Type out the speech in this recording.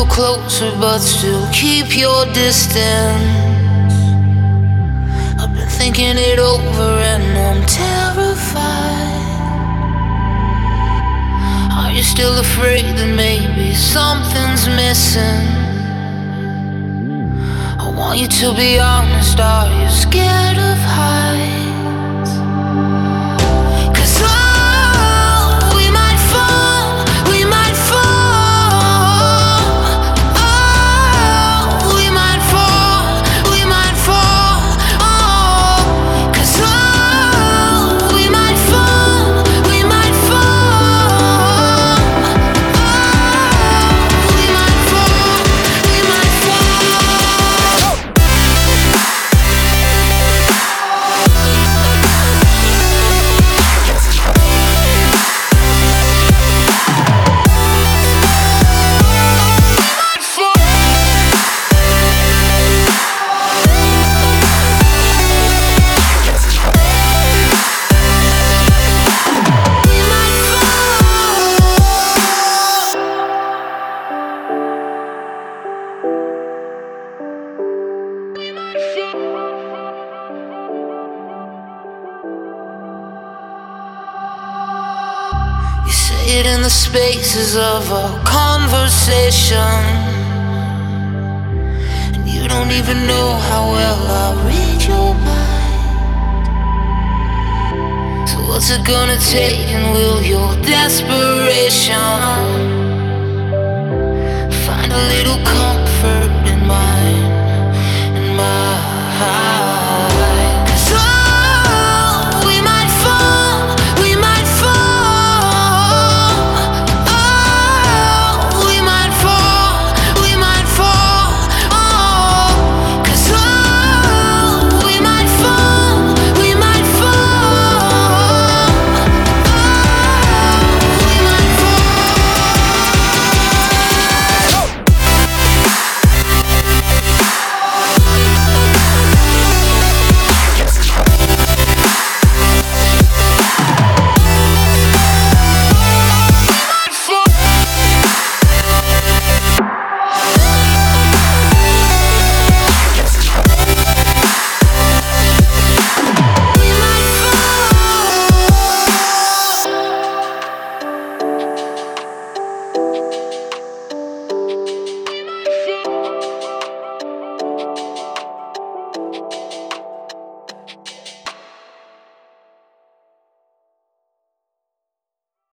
little closer, but still keep your distance. I've been thinking it over and I'm terrified. Are you still afraid that maybe something's missing? I want you to be honest, are you scared of heights? In the spaces of a conversation. And you don't even know how well I read your mind. So, what's it gonna take? And will your desperation